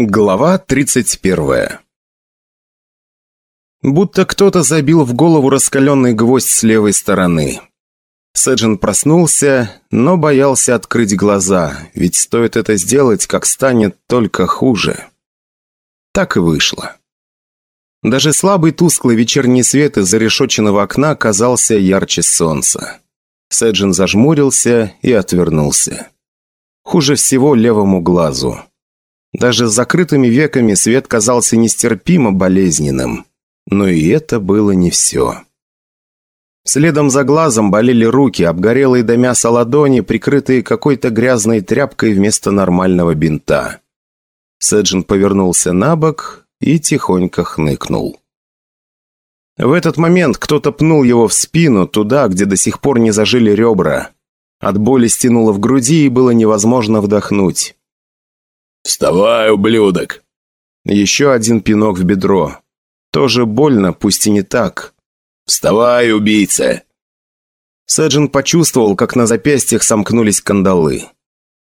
Глава 31 Будто кто-то забил в голову раскаленный гвоздь с левой стороны. Сэджин проснулся, но боялся открыть глаза, ведь стоит это сделать, как станет только хуже. Так и вышло. Даже слабый тусклый вечерний свет из зарешоченного окна казался ярче солнца. Сэджин зажмурился и отвернулся. Хуже всего левому глазу. Даже с закрытыми веками свет казался нестерпимо болезненным. Но и это было не все. Следом за глазом болели руки, обгорелые до мяса ладони, прикрытые какой-то грязной тряпкой вместо нормального бинта. Сэджин повернулся на бок и тихонько хныкнул. В этот момент кто-то пнул его в спину, туда, где до сих пор не зажили ребра. От боли стянуло в груди и было невозможно вдохнуть. «Вставай, ублюдок!» Еще один пинок в бедро. Тоже больно, пусть и не так. «Вставай, убийца!» Сэджин почувствовал, как на запястьях сомкнулись кандалы.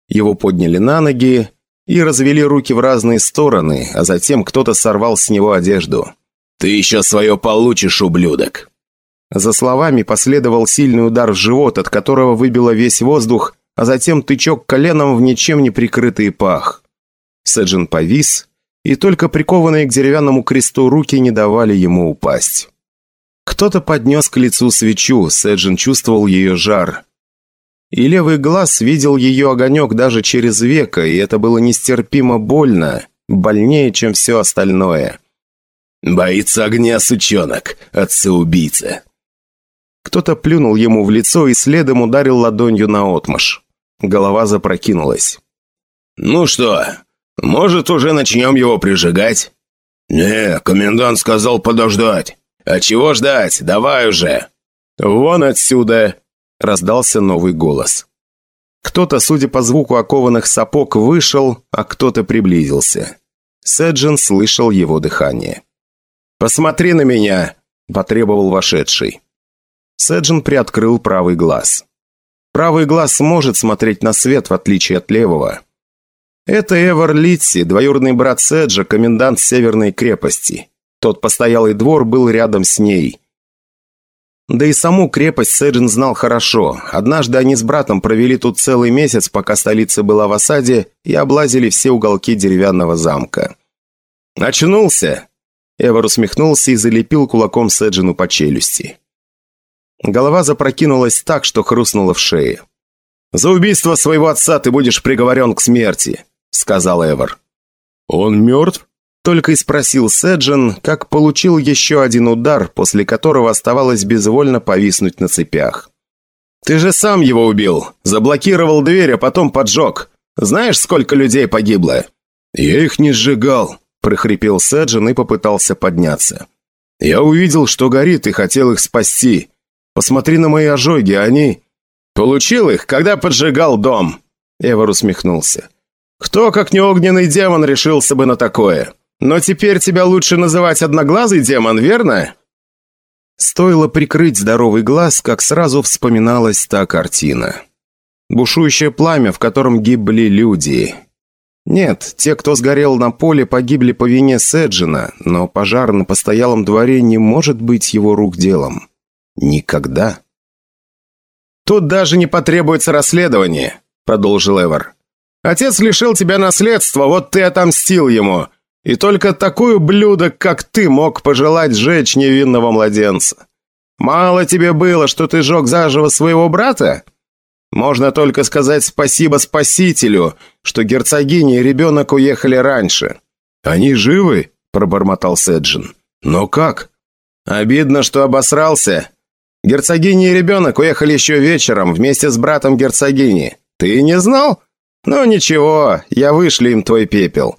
Его подняли на ноги и развели руки в разные стороны, а затем кто-то сорвал с него одежду. «Ты еще свое получишь, ублюдок!» За словами последовал сильный удар в живот, от которого выбило весь воздух, а затем тычок коленом в ничем не прикрытый пах. Сэджин повис, и только прикованные к деревянному кресту руки не давали ему упасть. Кто-то поднес к лицу свечу, Сэджин чувствовал ее жар. И левый глаз видел ее огонек даже через века, и это было нестерпимо больно, больнее, чем все остальное. «Боится огня, сучонок, отца-убийца!» Кто-то плюнул ему в лицо и следом ударил ладонью на отмаш. Голова запрокинулась. «Ну что, может, уже начнем его прижигать?» «Не, комендант сказал подождать». «А чего ждать? Давай уже!» «Вон отсюда!» – раздался новый голос. Кто-то, судя по звуку окованных сапог, вышел, а кто-то приблизился. Сэджин слышал его дыхание. «Посмотри на меня!» – потребовал вошедший. Сэджин приоткрыл правый глаз. Правый глаз может смотреть на свет, в отличие от левого. Это Эвер Литси, двоюродный брат Седжа, комендант Северной крепости. Тот постоялый двор был рядом с ней. Да и саму крепость Седжин знал хорошо. Однажды они с братом провели тут целый месяц, пока столица была в осаде, и облазили все уголки деревянного замка. «Очнулся!» Эвер усмехнулся и залепил кулаком Седжину по челюсти. Голова запрокинулась так, что хрустнула в шее. «За убийство своего отца ты будешь приговорен к смерти. — сказал Эвер. «Он мертв?» Только и спросил Сэджин, как получил еще один удар, после которого оставалось безвольно повиснуть на цепях. «Ты же сам его убил. Заблокировал дверь, а потом поджег. Знаешь, сколько людей погибло?» «Я их не сжигал», – прохрипел Сэджин и попытался подняться. «Я увидел, что горит, и хотел их спасти. Посмотри на мои ожоги, они...» «Получил их, когда поджигал дом», – Эвер усмехнулся. Кто, как не огненный демон, решился бы на такое? Но теперь тебя лучше называть одноглазый демон, верно?» Стоило прикрыть здоровый глаз, как сразу вспоминалась та картина. Бушующее пламя, в котором гибли люди. Нет, те, кто сгорел на поле, погибли по вине Седжина, но пожар на постоялом дворе не может быть его рук делом. Никогда. «Тут даже не потребуется расследование», — продолжил Эвер. Отец лишил тебя наследства, вот ты отомстил ему. И только такой ублюдок, как ты, мог пожелать сжечь невинного младенца. Мало тебе было, что ты жег заживо своего брата? Можно только сказать спасибо спасителю, что герцогиня и ребенок уехали раньше. Они живы?» – пробормотал Седжин. «Но как?» «Обидно, что обосрался. Герцогиня и ребенок уехали еще вечером вместе с братом герцогини. Ты не знал?» «Ну ничего, я вышлю им твой пепел.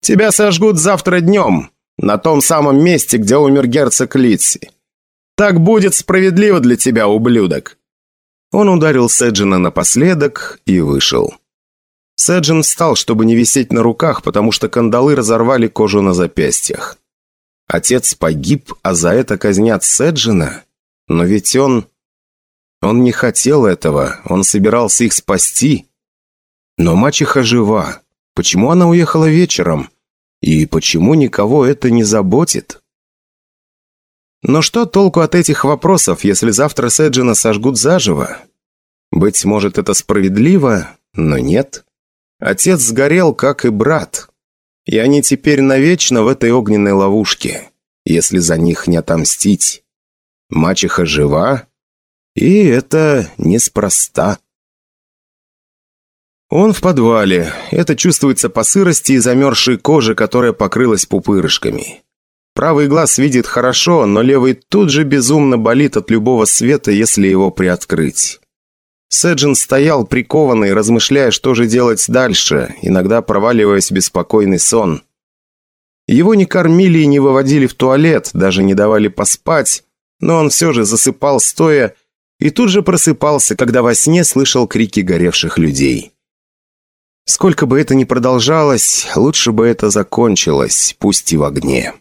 Тебя сожгут завтра днем, на том самом месте, где умер герцог Литси. Так будет справедливо для тебя, ублюдок». Он ударил Седжина напоследок и вышел. Седжин встал, чтобы не висеть на руках, потому что кандалы разорвали кожу на запястьях. Отец погиб, а за это казнят Седжина? Но ведь он... Он не хотел этого, он собирался их спасти. Но мачеха жива. Почему она уехала вечером? И почему никого это не заботит? Но что толку от этих вопросов, если завтра Седжина сожгут заживо? Быть может, это справедливо, но нет. Отец сгорел, как и брат. И они теперь навечно в этой огненной ловушке, если за них не отомстить. Мачеха жива, и это неспроста. Он в подвале. Это чувствуется по сырости и замерзшей коже, которая покрылась пупырышками. Правый глаз видит хорошо, но левый тут же безумно болит от любого света, если его приоткрыть. Сэджин стоял прикованный, размышляя, что же делать дальше, иногда проваливаясь в беспокойный сон. Его не кормили и не выводили в туалет, даже не давали поспать, но он все же засыпал стоя и тут же просыпался, когда во сне слышал крики горевших людей. Сколько бы это ни продолжалось, лучше бы это закончилось, пусть и в огне.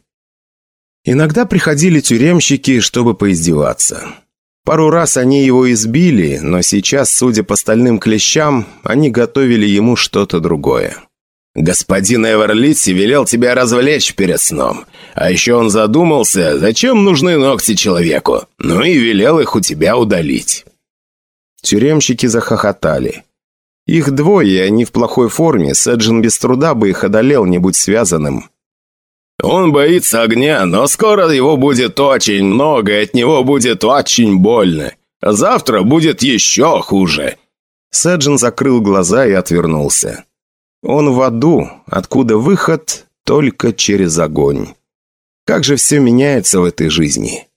Иногда приходили тюремщики, чтобы поиздеваться. Пару раз они его избили, но сейчас, судя по стальным клещам, они готовили ему что-то другое. «Господин Эверлитси велел тебя развлечь перед сном. А еще он задумался, зачем нужны ногти человеку, ну и велел их у тебя удалить». Тюремщики захохотали. Их двое, и они в плохой форме. Сэджин без труда бы их одолел, не будь связанным. «Он боится огня, но скоро его будет очень много, и от него будет очень больно. А завтра будет еще хуже». Сэджин закрыл глаза и отвернулся. Он в аду, откуда выход только через огонь. Как же все меняется в этой жизни.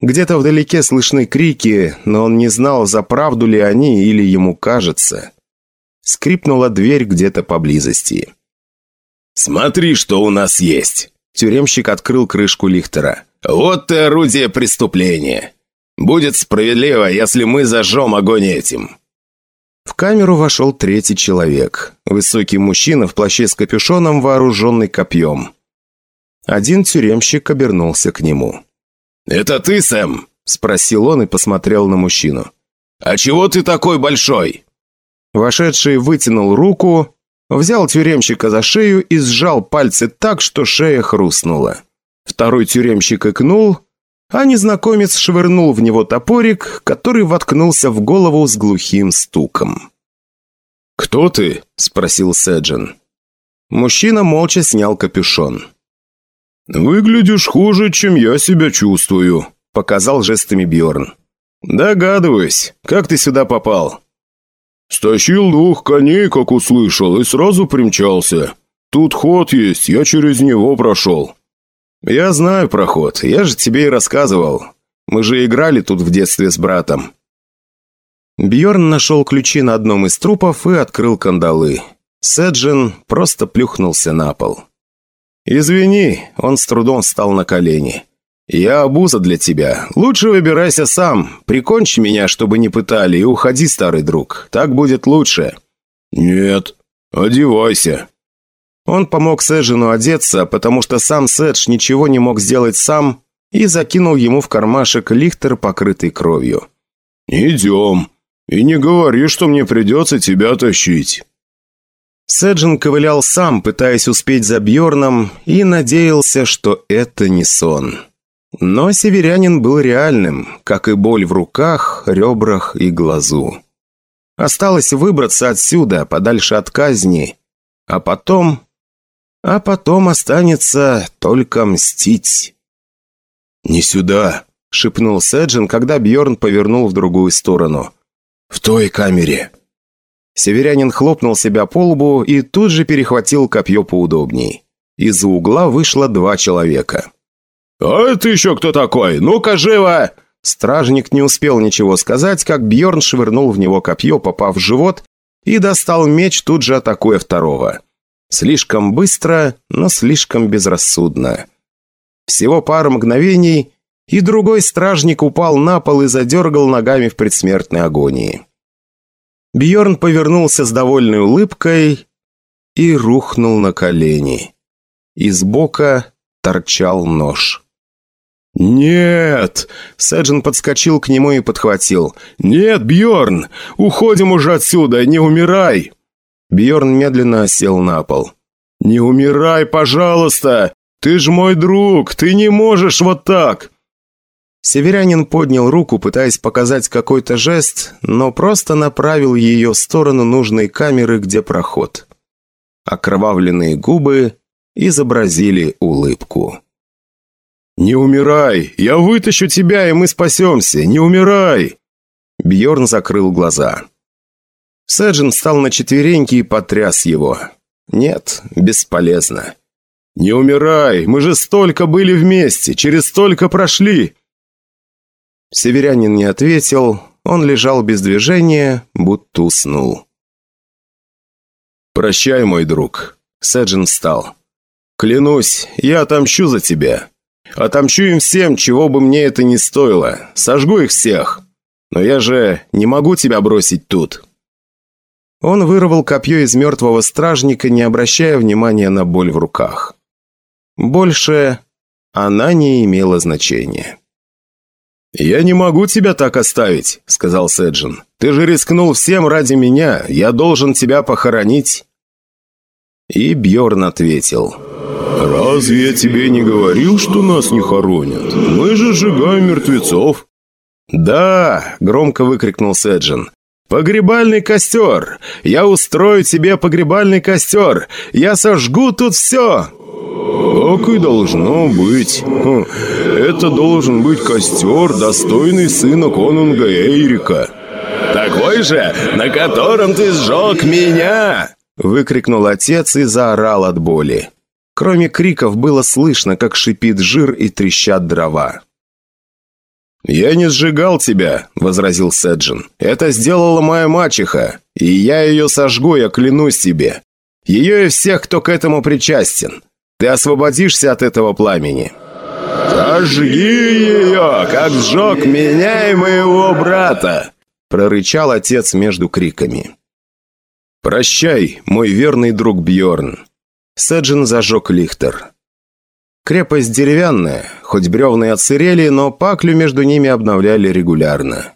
Где-то вдалеке слышны крики, но он не знал, за правду ли они или ему кажется. Скрипнула дверь где-то поблизости. «Смотри, что у нас есть!» Тюремщик открыл крышку лихтера. «Вот и орудие преступления! Будет справедливо, если мы зажжем огонь этим!» В камеру вошел третий человек. Высокий мужчина в плаще с капюшоном, вооруженный копьем. Один тюремщик обернулся к нему. «Это ты, Сэм?» – спросил он и посмотрел на мужчину. «А чего ты такой большой?» Вошедший вытянул руку, взял тюремщика за шею и сжал пальцы так, что шея хрустнула. Второй тюремщик икнул, а незнакомец швырнул в него топорик, который воткнулся в голову с глухим стуком. «Кто ты?» – спросил Сэджин. Мужчина молча снял капюшон. «Выглядишь хуже, чем я себя чувствую», – показал жестами Бьорн. «Догадываюсь. Как ты сюда попал?» «Стащил двух коней, как услышал, и сразу примчался. Тут ход есть, я через него прошел». «Я знаю проход, я же тебе и рассказывал. Мы же играли тут в детстве с братом». Бьорн нашел ключи на одном из трупов и открыл кандалы. Седжин просто плюхнулся на пол. «Извини», он с трудом встал на колени. «Я обуза для тебя. Лучше выбирайся сам. Прикончи меня, чтобы не пытали, и уходи, старый друг. Так будет лучше». «Нет, одевайся». Он помог Сэджину одеться, потому что сам Сэдж ничего не мог сделать сам, и закинул ему в кармашек лихтер, покрытый кровью. «Идем. И не говори, что мне придется тебя тащить». Сэджин ковылял сам, пытаясь успеть за Бьорном, и надеялся, что это не сон. Но северянин был реальным, как и боль в руках, ребрах и глазу. Осталось выбраться отсюда, подальше от казни, а потом... А потом останется только мстить. «Не сюда», — шепнул Сэджин, когда Бьорн повернул в другую сторону. «В той камере». Северянин хлопнул себя по лбу и тут же перехватил копье поудобней. Из-за угла вышло два человека. «А это еще кто такой? Ну-ка, живо!» Стражник не успел ничего сказать, как Бьорн швырнул в него копье, попав в живот, и достал меч, тут же атакуя второго. Слишком быстро, но слишком безрассудно. Всего пару мгновений, и другой стражник упал на пол и задергал ногами в предсмертной агонии. Бьорн повернулся с довольной улыбкой и рухнул на колени. Из бока торчал нож. «Нет!» Сэджин подскочил к нему и подхватил. «Нет, Бьорн! Уходим уже отсюда, не умирай!» Бьорн медленно сел на пол. «Не умирай, пожалуйста! Ты ж мой друг, ты не можешь вот так!» Северянин поднял руку, пытаясь показать какой-то жест, но просто направил ее в сторону нужной камеры, где проход. Окровавленные губы изобразили улыбку. «Не умирай! Я вытащу тебя, и мы спасемся! Не умирай!» Бьорн закрыл глаза. Сэджин встал на четвереньки и потряс его. «Нет, бесполезно. Не умирай! Мы же столько были вместе, через столько прошли!» Северянин не ответил, он лежал без движения, будто уснул. «Прощай, мой друг», — Сэджин встал. «Клянусь, я отомщу за тебя. Отомщу им всем, чего бы мне это ни стоило. Сожгу их всех. Но я же не могу тебя бросить тут». Он вырвал копье из мертвого стражника, не обращая внимания на боль в руках. Больше она не имела значения. «Я не могу тебя так оставить», — сказал Сэджин. «Ты же рискнул всем ради меня. Я должен тебя похоронить». И Бьорн ответил. «Разве я тебе не говорил, что нас не хоронят? Мы же сжигаем мертвецов». «Да!» — громко выкрикнул Сэджин. «Погребальный костер! Я устрою тебе погребальный костер! Я сожгу тут все!» «Так и должно быть. Хм, это должен быть костер, достойный сына конунга Эйрика». «Такой же, на котором ты сжег меня!» Выкрикнул отец и заорал от боли. Кроме криков было слышно, как шипит жир и трещат дрова. «Я не сжигал тебя», — возразил Седжин. «Это сделала моя мачеха, и я ее сожгу, я клянусь тебе. Ее и всех, кто к этому причастен. Ты освободишься от этого пламени». «Сожги ее, как сжег меня и моего брата!» прорычал отец между криками. «Прощай, мой верный друг Бьорн. Седжин зажег лихтер. Крепость деревянная, хоть бревна и отсырели, но паклю между ними обновляли регулярно.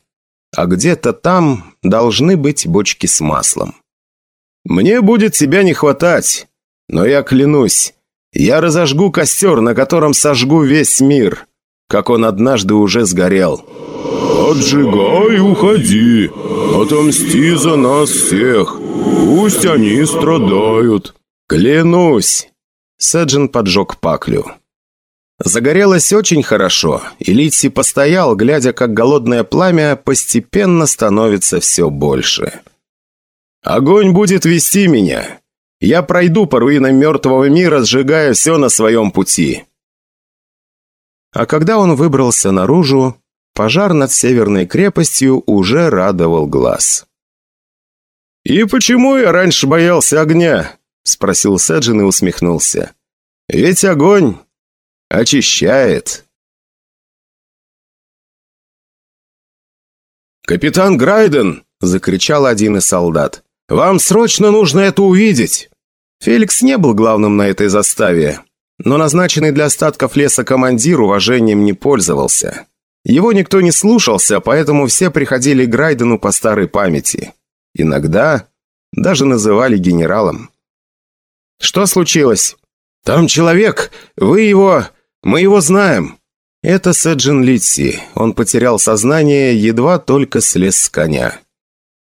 А где-то там должны быть бочки с маслом. «Мне будет тебя не хватать, но я клянусь, я разожгу костер, на котором сожгу весь мир, как он однажды уже сгорел». «Отжигай уходи, отомсти за нас всех, пусть они страдают». «Клянусь!» Сэджин поджег паклю. Загорелось очень хорошо, и Литси постоял, глядя, как голодное пламя постепенно становится все больше. «Огонь будет вести меня. Я пройду по руинам мертвого мира, сжигая все на своем пути». А когда он выбрался наружу, пожар над северной крепостью уже радовал глаз. «И почему я раньше боялся огня?» — спросил Сэджин и усмехнулся. «Ведь огонь очищает». «Капитан Грайден!» — закричал один из солдат. «Вам срочно нужно это увидеть!» Феликс не был главным на этой заставе, но назначенный для остатков леса командир уважением не пользовался. Его никто не слушался, поэтому все приходили к Грайдену по старой памяти. Иногда даже называли генералом. «Что случилось?» «Там человек! Вы его... Мы его знаем!» Это Сэджин Литси. Он потерял сознание, едва только слез с коня.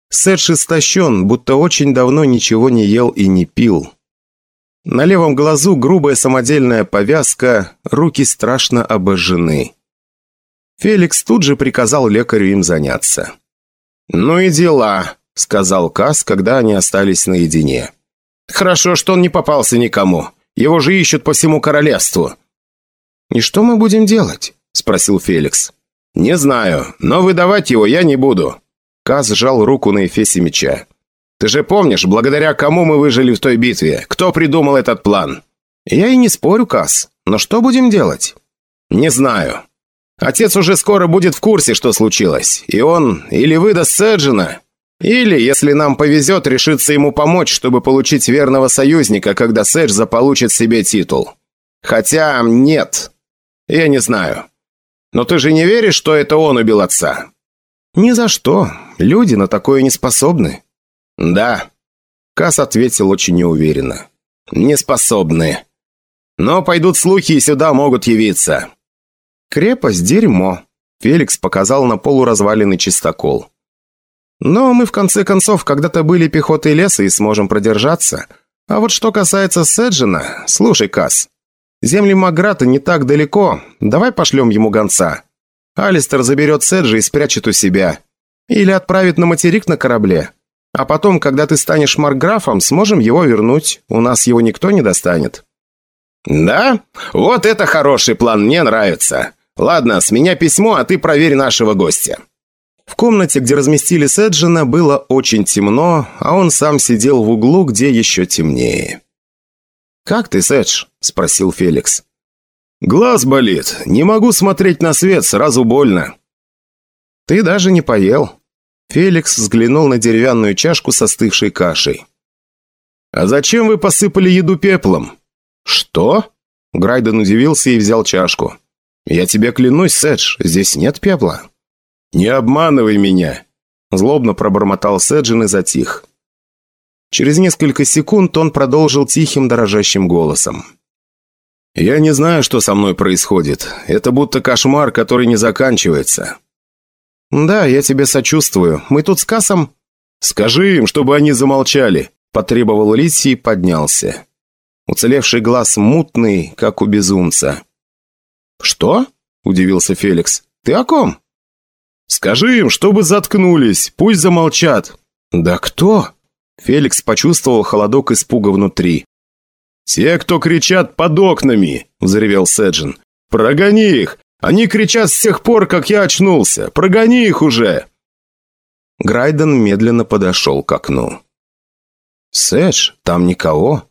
Сэдж истощен, будто очень давно ничего не ел и не пил. На левом глазу грубая самодельная повязка, руки страшно обожжены. Феликс тут же приказал лекарю им заняться. «Ну и дела», — сказал Кас, когда они остались наедине. «Хорошо, что он не попался никому. Его же ищут по всему королевству». «И что мы будем делать?» – спросил Феликс. «Не знаю, но выдавать его я не буду». Каз сжал руку на эфесе меча. «Ты же помнишь, благодаря кому мы выжили в той битве? Кто придумал этот план?» «Я и не спорю, Каз. Но что будем делать?» «Не знаю. Отец уже скоро будет в курсе, что случилось. И он или выдаст Сэджина, или, если нам повезет, решится ему помочь, чтобы получить верного союзника, когда Сэдж заполучит себе титул. Хотя нет. Я не знаю. Но ты же не веришь, что это он убил отца? Ни за что. Люди на такое не способны. Да. Кас ответил очень неуверенно. Не способны. Но пойдут слухи и сюда могут явиться». «Крепость – дерьмо», – Феликс показал на полуразваленный чистокол. «Но мы, в конце концов, когда-то были пехотой леса и сможем продержаться. А вот что касается Седжина, слушай, Касс, земли Маграта не так далеко, давай пошлем ему гонца. Алистер заберет Седжа и спрячет у себя. Или отправит на материк на корабле. А потом, когда ты станешь марграфом, сможем его вернуть. У нас его никто не достанет». «Да? Вот это хороший план, мне нравится. Ладно, с меня письмо, а ты проверь нашего гостя». В комнате, где разместили Седжина, было очень темно, а он сам сидел в углу, где еще темнее. «Как ты, Седж?» – спросил Феликс. «Глаз болит. Не могу смотреть на свет, сразу больно». «Ты даже не поел». Феликс взглянул на деревянную чашку со остывшей кашей. «А зачем вы посыпали еду пеплом?» «Что?» Грайден удивился и взял чашку. «Я тебе клянусь, Седж, здесь нет пепла». «Не обманывай меня!» Злобно пробормотал Седжин и затих. Через несколько секунд он продолжил тихим, дрожащим голосом. «Я не знаю, что со мной происходит. Это будто кошмар, который не заканчивается». «Да, я тебе сочувствую. Мы тут с Кассом...» «Скажи им, чтобы они замолчали», – потребовал Лисси и поднялся. Уцелевший глаз мутный, как у безумца. «Что?» – удивился Феликс. «Ты о ком?» «Скажи им, чтобы заткнулись, пусть замолчат». «Да кто?» Феликс почувствовал холодок испуга внутри. «Те, кто кричат под окнами!» – взревел Седжин. «Прогони их! Они кричат с тех пор, как я очнулся! Прогони их уже!» Грайден медленно подошел к окну. «Сэдж, там никого?»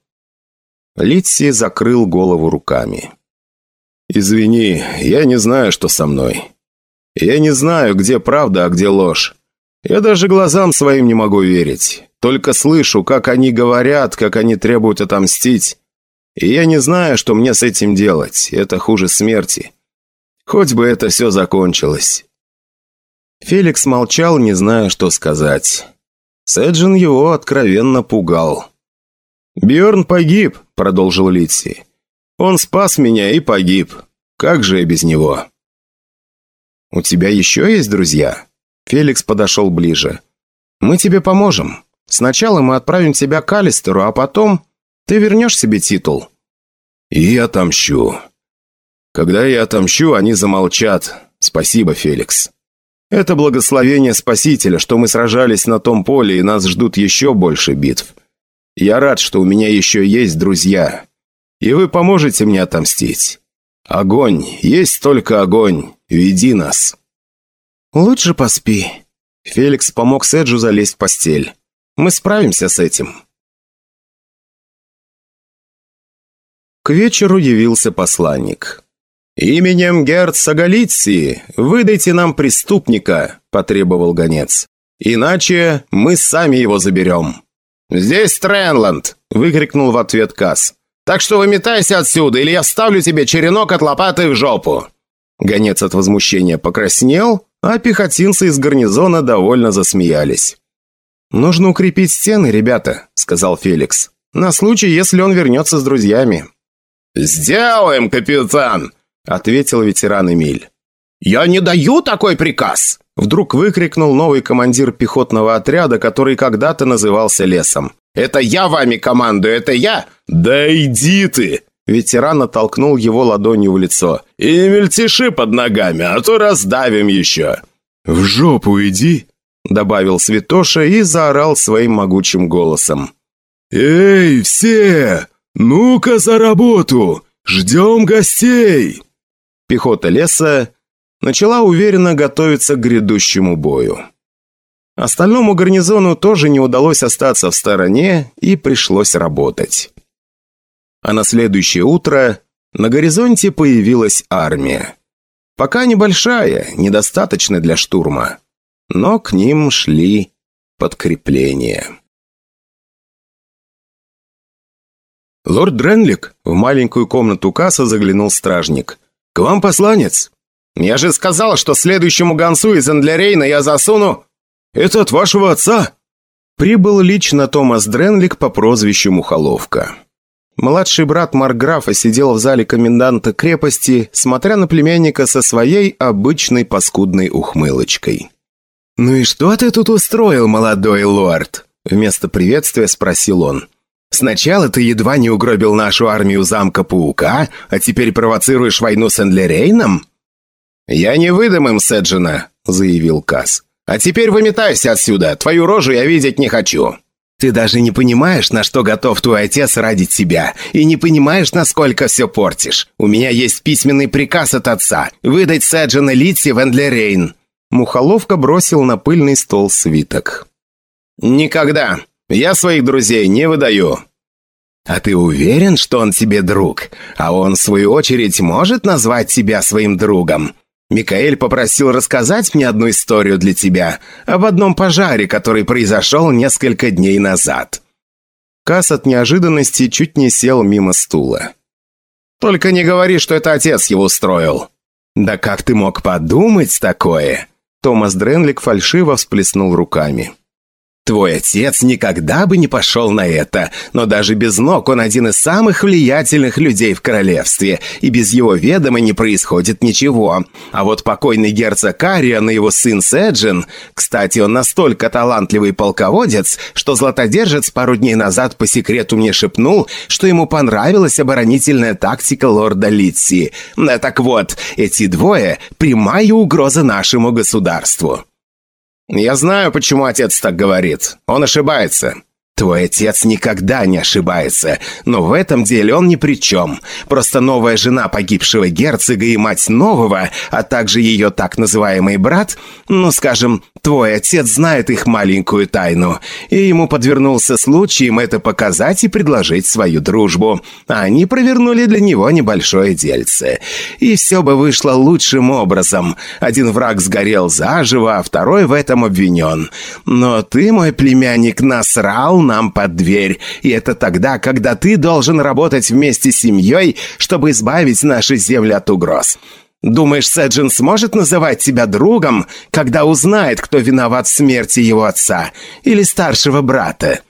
Литси закрыл голову руками. «Извини, я не знаю, что со мной. Я не знаю, где правда, а где ложь. Я даже глазам своим не могу верить. Только слышу, как они говорят, как они требуют отомстить. И я не знаю, что мне с этим делать. Это хуже смерти. Хоть бы это все закончилось». Феликс молчал, не зная, что сказать. Сэджин его откровенно пугал. Бьорн погиб», — продолжил Литси. «Он спас меня и погиб. Как же я без него?» «У тебя еще есть друзья?» Феликс подошел ближе. «Мы тебе поможем. Сначала мы отправим тебя к Алистеру, а потом ты вернешь себе титул». «И отомщу. Когда я отомщу, они замолчат. Спасибо, Феликс. Это благословение Спасителя, что мы сражались на том поле, и нас ждут еще больше битв. Я рад, что у меня еще есть друзья. И вы поможете мне отомстить. Огонь, есть только огонь. Веди нас». «Лучше поспи». Феликс помог Седжу залезть в постель. «Мы справимся с этим». К вечеру явился посланник. «Именем герцога Литси выдайте нам преступника», – потребовал гонец. «Иначе мы сами его заберем». «Здесь Тренланд!» – выкрикнул в ответ Касс. «Так что выметайся отсюда, или я вставлю тебе черенок от лопаты в жопу!» Гонец от возмущения покраснел, а пехотинцы из гарнизона довольно засмеялись. «Нужно укрепить стены, ребята», — сказал Феликс. «На случай, если он вернется с друзьями». «Сделаем, капитан!» — ответил ветеран Эмиль. «Я не даю такой приказ!» Вдруг выкрикнул новый командир пехотного отряда, который когда-то назывался Лесом. «Это я вами командую, это я!» «Да иди ты!» Ветеран оттолкнул его ладонью в лицо. «И мельтеши под ногами, а то раздавим еще!» «В жопу иди!» Добавил Святоша и заорал своим могучим голосом. «Эй, все! Ну-ка за работу! Ждем гостей!» Пехота леса начала уверенно готовиться к грядущему бою. Остальному гарнизону тоже не удалось остаться в стороне и пришлось работать. А на следующее утро на горизонте появилась армия. Пока небольшая, недостаточно для штурма. Но к ним шли подкрепления. «Лорд Дренлик?» В маленькую комнату касса заглянул стражник. «К вам посланец?» «Я же сказал, что следующему гонцу из Эндлерейна я засуну...» «Это от вашего отца?» Прибыл лично Томас Дренлик по прозвищу Мухоловка. Младший брат Марграфа сидел в зале коменданта крепости, смотря на племянника со своей обычной паскудной ухмылочкой. «Ну и что ты тут устроил, молодой лорд?» Вместо приветствия спросил он. «Сначала ты едва не угробил нашу армию замка Паука, а теперь провоцируешь войну с Эндлерейном?» «Я не выдам им Седжина», — заявил Касс. «А теперь выметайся отсюда, твою рожу я видеть не хочу». «Ты даже не понимаешь, на что готов твой отец ради тебя, и не понимаешь, насколько все портишь. У меня есть письменный приказ от отца – выдать Сэджина Литси в Эндлерейн». Мухоловка бросил на пыльный стол свиток. «Никогда. Я своих друзей не выдаю». «А ты уверен, что он тебе друг? А он, в свою очередь, может назвать тебя своим другом? Микаэль попросил рассказать мне одну историю для тебя об одном пожаре, который произошел несколько дней назад». Касс от неожиданности чуть не сел мимо стула. «Только не говори, что это отец его устроил». «Да как ты мог подумать такое?» Томас Дренлик фальшиво всплеснул руками. Твой отец никогда бы не пошел на это, но даже без ног он один из самых влиятельных людей в королевстве, и без его ведома не происходит ничего. А вот покойный герцог Кариан и его сын Седжин, кстати, он настолько талантливый полководец, что златодержец пару дней назад по секрету мне шепнул, что ему понравилась оборонительная тактика лорда Литси. Так вот, эти двое – прямая угроза нашему государству. «Я знаю, почему отец так говорит. Он ошибается. Твой отец никогда не ошибается, но в этом деле он ни при чем. Просто новая жена погибшего герцога и мать нового, а также ее так называемый брат, ну, скажем, твой отец знает их маленькую тайну, и ему подвернулся случай им это показать и предложить свою дружбу. Они провернули для него небольшое дельце. И все бы вышло лучшим образом. Один враг сгорел заживо, а второй в этом обвинен. Но ты, мой племянник, насрал нам под дверь. И это тогда, когда ты должен работать вместе с семьей, чтобы избавить наши земли от угроз. Думаешь, Сэджин сможет называть тебя другом, когда узнает, кто виноват в смерти его отца или старшего брата?»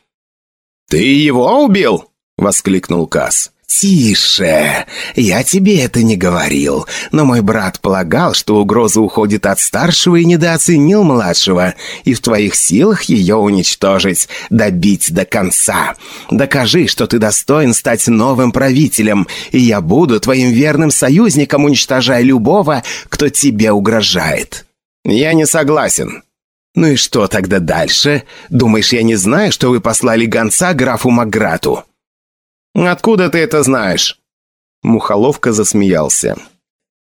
«Ты его убил?» — воскликнул Касс. «Тише! Я тебе это не говорил, но мой брат полагал, что угроза уходит от старшего и недооценил младшего, и в твоих силах ее уничтожить, добить до конца. Докажи, что ты достоин стать новым правителем, и я буду твоим верным союзником, уничтожая любого, кто тебе угрожает». «Я не согласен», «Ну и что тогда дальше? Думаешь, я не знаю, что вы послали гонца графу Маграту?» «Откуда ты это знаешь?» Мухоловка засмеялся.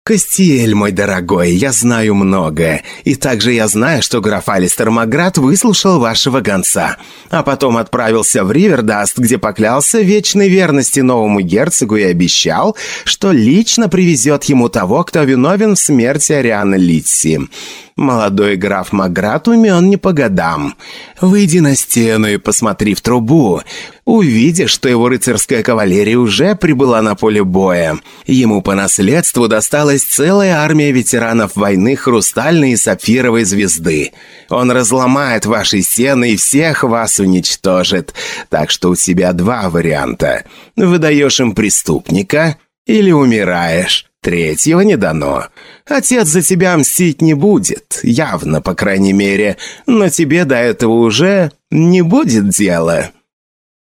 «Костиэль, мой дорогой, я знаю многое. И также я знаю, что граф Алистер Маград выслушал вашего гонца, а потом отправился в Ривердаст, где поклялся вечной верности новому герцогу и обещал, что лично привезет ему того, кто виновен в смерти Арианы Литси. Молодой граф Маград умен не по годам. Выйди на стену и посмотри в трубу. Увидишь, что его рыцарская кавалерия уже прибыла на поле боя. Ему по наследству досталась целая армия ветеранов войны Хрустальной и Сапфировой звезды. Он разломает ваши стены и всех вас уничтожит. Так что у тебя два варианта. Выдаешь им преступника или умираешь. Третьего не дано. Отец за тебя мстить не будет, явно, по крайней мере, но тебе до этого уже не будет дела».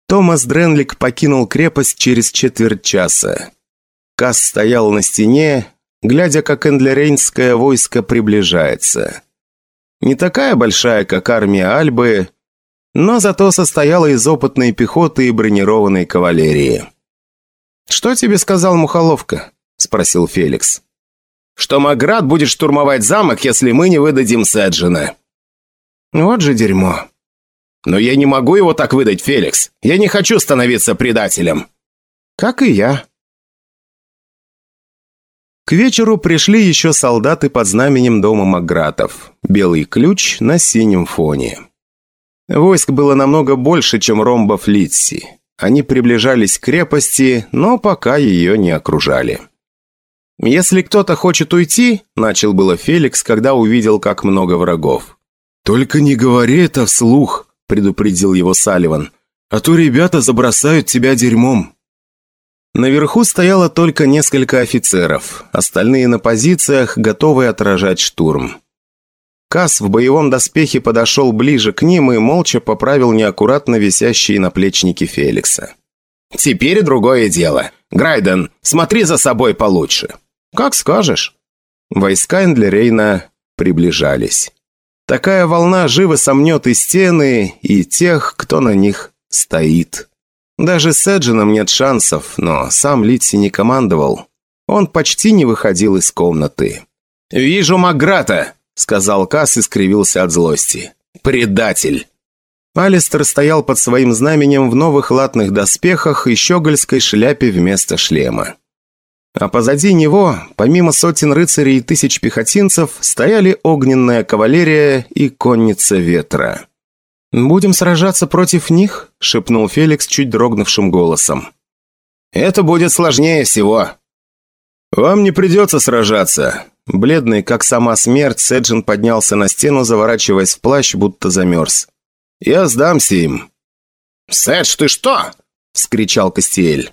Томас Дренлик покинул крепость через четверть часа. Касс стоял на стене, глядя, как эндлерейнское войско приближается. Не такая большая, как армия Альбы, но зато состояла из опытной пехоты и бронированной кавалерии. «Что тебе сказал Мухоловка?» – спросил Феликс. «Что Маград будет штурмовать замок, если мы не выдадим Сэджина». «Вот же дерьмо». «Но я не могу его так выдать, Феликс. Я не хочу становиться предателем». «Как и я». К вечеру пришли еще солдаты под знаменем дома Магратов. Белый ключ на синем фоне. Войск было намного больше, чем ромбов Литси. Они приближались к крепости, но пока ее не окружали. «Если кто-то хочет уйти», – начал было Феликс, когда увидел, как много врагов. «Только не говори это вслух», – предупредил его Салливан. «А то ребята забросают тебя дерьмом». Наверху стояло только несколько офицеров, остальные на позициях, готовые отражать штурм. Кас в боевом доспехе подошел ближе к ним и молча поправил неаккуратно висящие наплечники Феликса. «Теперь другое дело. Грайден, смотри за собой получше». «Как скажешь». Войска Эндлерейна приближались. Такая волна живо сомнет и стены, и тех, кто на них стоит. Даже с Эджином нет шансов, но сам Литси не командовал. Он почти не выходил из комнаты. «Вижу Маграта!» — сказал Касс и скривился от злости. «Предатель!» Алистер стоял под своим знаменем в новых латных доспехах и щегольской шляпе вместо шлема. А позади него, помимо сотен рыцарей и тысяч пехотинцев, стояли огненная кавалерия и конница ветра. «Будем сражаться против них?» – шепнул Феликс чуть дрогнувшим голосом. «Это будет сложнее всего». «Вам не придется сражаться». Бледный, как сама смерть, Седжин поднялся на стену, заворачиваясь в плащ, будто замерз. «Я сдамся им». «Седж, ты что?» – вскричал Костиэль.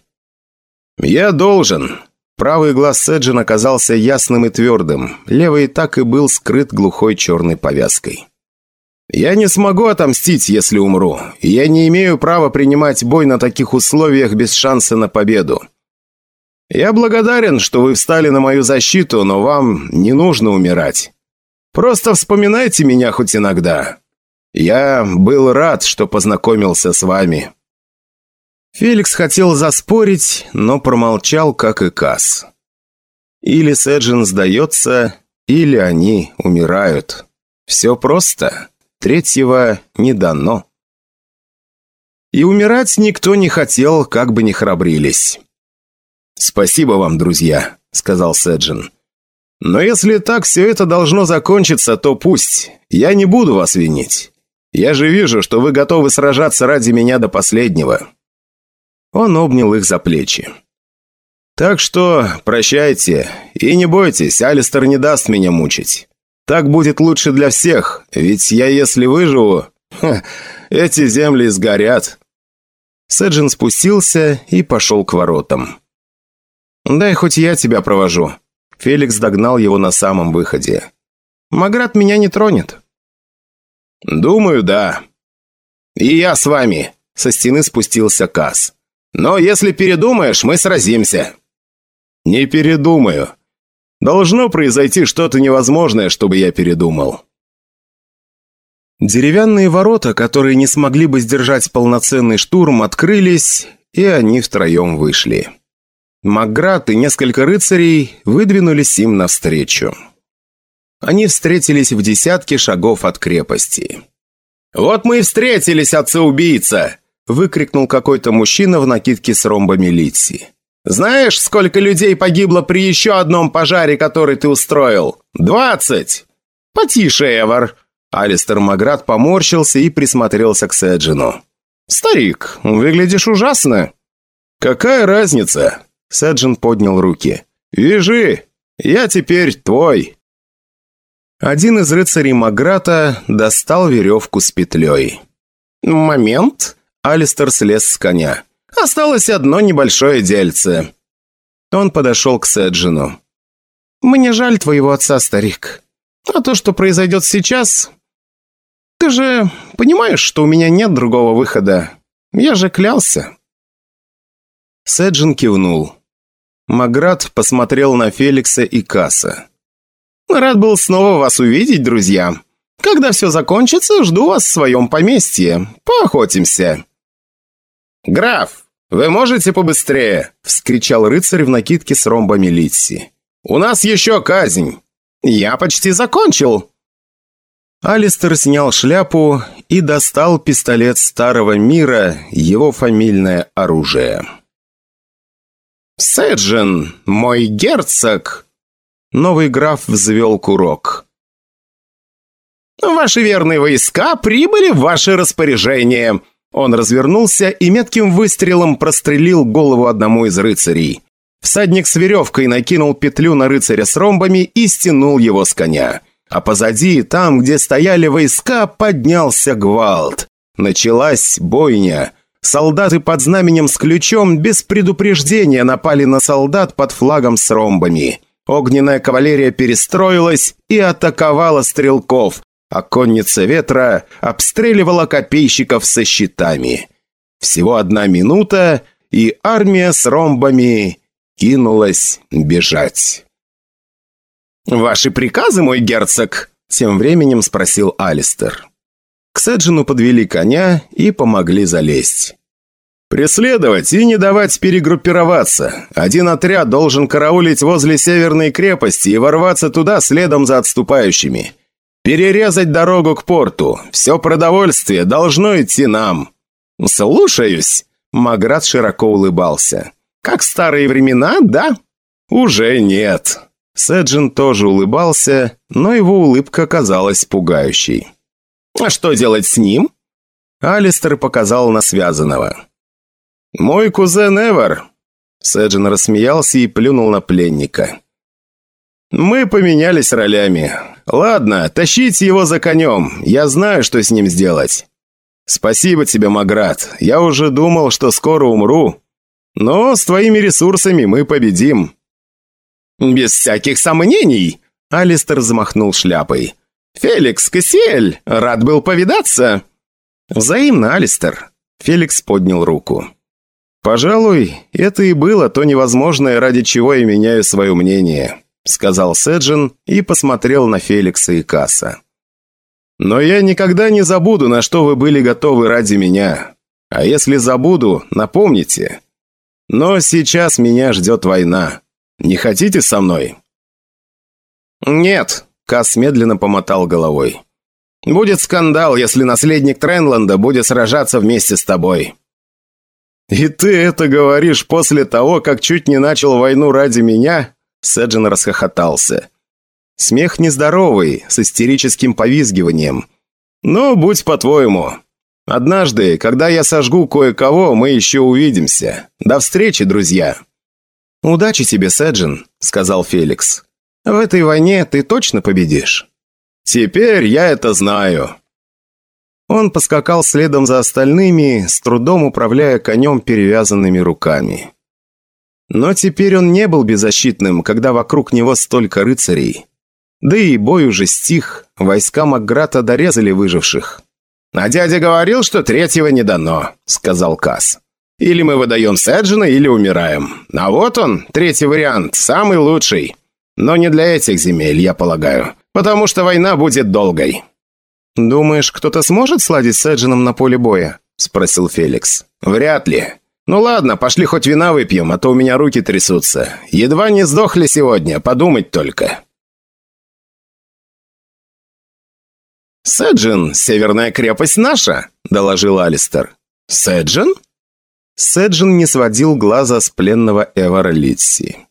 «Я должен. Правый глаз Седжин оказался ясным и твердым, левый так и был скрыт глухой черной повязкой. «Я не смогу отомстить, если умру, я не имею права принимать бой на таких условиях без шанса на победу. Я благодарен, что вы встали на мою защиту, но вам не нужно умирать. Просто вспоминайте меня хоть иногда. Я был рад, что познакомился с вами». Феликс хотел заспорить, но промолчал, как и Касс. Или Сэджин сдается, или они умирают. Все просто. Третьего не дано. И умирать никто не хотел, как бы ни храбрились. «Спасибо вам, друзья», — сказал Сэджин. «Но если так все это должно закончиться, то пусть. Я не буду вас винить. Я же вижу, что вы готовы сражаться ради меня до последнего. Он обнял их за плечи. «Так что прощайте, и не бойтесь, Алистер не даст меня мучить. Так будет лучше для всех, ведь я, если выживу, ха, эти земли сгорят». Сэджин спустился и пошел к воротам. «Дай хоть я тебя провожу». Феликс догнал его на самом выходе. «Маград меня не тронет». «Думаю, да». «И я с вами», — со стены спустился Касс. Но если передумаешь, мы сразимся». «Не передумаю. Должно произойти что-то невозможное, чтобы я передумал». Деревянные ворота, которые не смогли бы сдержать полноценный штурм, открылись, и они втроем вышли. Макград и несколько рыцарей выдвинулись им навстречу. Они встретились в десятке шагов от крепости. «Вот мы и встретились, отца-убийца!» Выкрикнул какой-то мужчина в накидке с ромбами Литси. «Знаешь, сколько людей погибло при еще одном пожаре, который ты устроил? Двадцать!» «Потише, Эвар!» Алистер Маград поморщился и присмотрелся к Седжину. «Старик, выглядишь ужасно!» «Какая разница?» Седжин поднял руки. «Вяжи! Я теперь твой!» Один из рыцарей Маграта достал веревку с петлей. «Момент!» Алистер слез с коня. «Осталось одно небольшое дельце». Он подошел к Седжину. «Мне жаль твоего отца, старик. А то, что произойдет сейчас... Ты же понимаешь, что у меня нет другого выхода. Я же клялся». Седжин кивнул. Маград посмотрел на Феликса и Касса. «Рад был снова вас увидеть, друзья. Когда все закончится, жду вас в своем поместье. Поохотимся». «Граф, вы можете побыстрее?» – вскричал рыцарь в накидке с ромбами Литси. «У нас еще казнь!» «Я почти закончил!» Алистер снял шляпу и достал пистолет старого мира, его фамильное оружие. «Сэджин, мой герцог!» Новый граф взвел курок. «Ваши верные войска прибыли в ваше распоряжение!» Он развернулся и метким выстрелом прострелил голову одному из рыцарей. Всадник с веревкой накинул петлю на рыцаря с ромбами и стянул его с коня. А позади, там, где стояли войска, поднялся гвалт. Началась бойня. солдаты под знаменем с ключом без предупреждения напали на солдат под флагом с ромбами. Огненная кавалерия перестроилась и атаковала стрелков, а конница ветра обстреливала копейщиков со щитами. Всего одна минута, и армия с ромбами кинулась бежать. «Ваши приказы, мой герцог?» – тем временем спросил Алистер. К Седжину подвели коня и помогли залезть. «Преследовать и не давать перегруппироваться. Один отряд должен караулить возле северной крепости и ворваться туда следом за отступающими. Перерезать дорогу к порту. Все продовольствие должно идти нам». «Слушаюсь», – Маград широко улыбался. «Как старые времена, да?» «Уже нет». Сэджин тоже улыбался, но его улыбка казалась пугающей. «А что делать с ним?» Алистер показал на связанного. «Мой кузен Эвер!» Сэджин рассмеялся и плюнул на пленника. «Мы поменялись ролями. Ладно, тащите его за конем. Я знаю, что с ним сделать. Спасибо тебе, Маград. Я уже думал, что скоро умру. Но с твоими ресурсами мы победим». «Без всяких сомнений!» Алистер замахнул шляпой. «Феликс, Кассиэль, рад был повидаться!» «Взаимно, Алистер!» Феликс поднял руку. «Пожалуй, это и было то невозможное, ради чего я меняю свое мнение», сказал Седжин и посмотрел на Феликса и Касса. «Но я никогда не забуду, на что вы были готовы ради меня. А если забуду, напомните. Но сейчас меня ждет война. Не хотите со мной?» «Нет», — Касс медленно помотал головой. «Будет скандал, если наследник Тренланда будет сражаться вместе с тобой». «И ты это говоришь после того, как чуть не начал войну ради меня?» Сэджин расхохотался. Смех нездоровый, с истерическим повизгиванием. «Ну, будь по-твоему. Однажды, когда я сожгу кое-кого, мы еще увидимся. До встречи, друзья!» «Удачи тебе, Сэджин», — сказал Феликс. «В этой войне ты точно победишь». «Теперь я это знаю». Он поскакал следом за остальными, с трудом управляя конем перевязанными руками. Но теперь он не был беззащитным, когда вокруг него столько рыцарей. Да и бой уже стих, войска Макграта дорезали выживших. «А дядя говорил, что третьего не дано», — сказал Касс. Или мы выдаем Сэджина, или умираем. А вот он, третий вариант, самый лучший. Но не для этих земель, я полагаю. Потому что война будет долгой». «Думаешь, кто-то сможет сладить с Эджином на поле боя?» – спросил Феликс. «Вряд ли. Ну ладно, пошли хоть вина выпьем, а то у меня руки трясутся. Едва не сдохли сегодня, подумать только». «Сэджин, северная крепость наша», – доложил Алистер. «Сэджин?» Сэджин не сводил глаза с пленного Эвара Литси.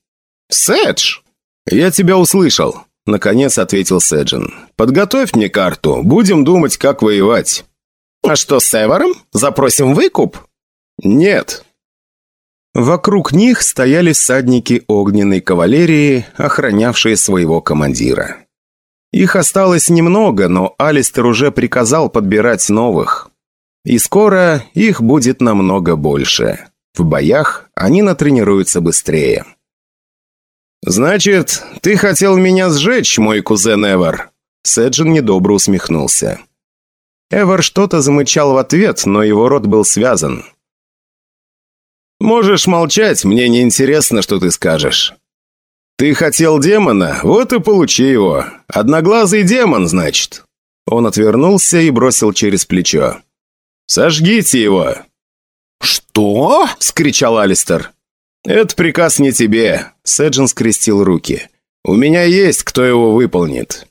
«Сэдж!» «Я тебя услышал», — наконец ответил Сэджин. «Подготовь мне карту, будем думать, как воевать». «А что с Эваром? Запросим выкуп?» «Нет». Вокруг них стояли всадники огненной кавалерии, охранявшие своего командира. Их осталось немного, но Алистер уже приказал подбирать новых. И скоро их будет намного больше. В боях они натренируются быстрее. «Значит, ты хотел меня сжечь, мой кузен Эвер?» Сэджин недобро усмехнулся. Эвер что-то замычал в ответ, но его рот был связан. «Можешь молчать, мне не интересно, что ты скажешь. Ты хотел демона, вот и получи его. Одноглазый демон, значит». Он отвернулся и бросил через плечо. «Сожгите его!» «Что?» – скричал Алистер. «Это приказ не тебе», – Сэджин скрестил руки. «У меня есть, кто его выполнит».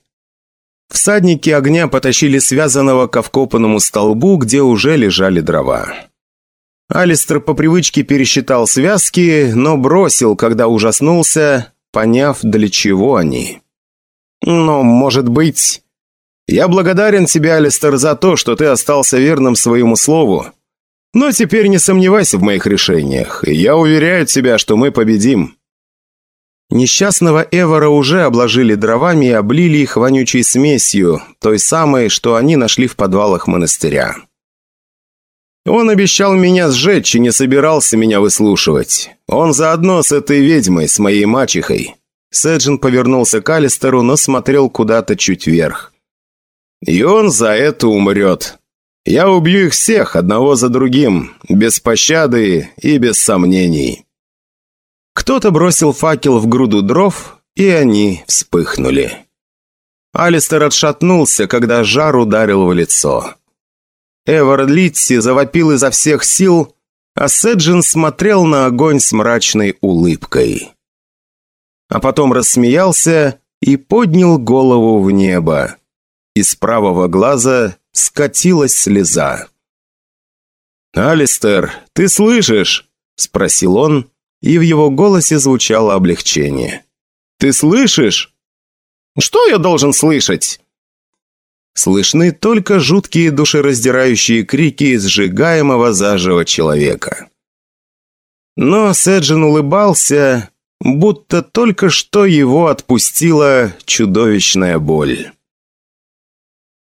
Всадники огня потащили связанного к вкопанному столбу, где уже лежали дрова. Алистер по привычке пересчитал связки, но бросил, когда ужаснулся, поняв, для чего они. «Но, может быть...» Я благодарен тебе, Алистер, за то, что ты остался верным своему слову. Но теперь не сомневайся в моих решениях, и я уверяю тебя, что мы победим». Несчастного Эвора уже обложили дровами и облили их вонючей смесью, той самой, что они нашли в подвалах монастыря. Он обещал меня сжечь и не собирался меня выслушивать. Он заодно с этой ведьмой, с моей мачехой». Сэджин повернулся к Алистеру, но смотрел куда-то чуть вверх. «И он за это умрет. Я убью их всех, одного за другим, без пощады и без сомнений». Кто-то бросил факел в груду дров, и они вспыхнули. Алистер отшатнулся, когда жар ударил в лицо. Эвар Литси завопил изо всех сил, а Седжин смотрел на огонь с мрачной улыбкой. А потом рассмеялся и поднял голову в небо. Из правого глаза скатилась слеза. «Алистер, ты слышишь?» – спросил он, и в его голосе звучало облегчение. «Ты слышишь?» «Что я должен слышать?» Слышны только жуткие душераздирающие крики сжигаемого заживо человека. Но Сэджин улыбался, будто только что его отпустила чудовищная боль.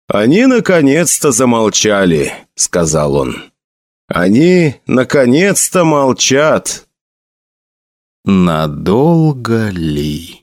«Они наконец-то замолчали», — сказал он. «Они наконец-то молчат». Надолго ли?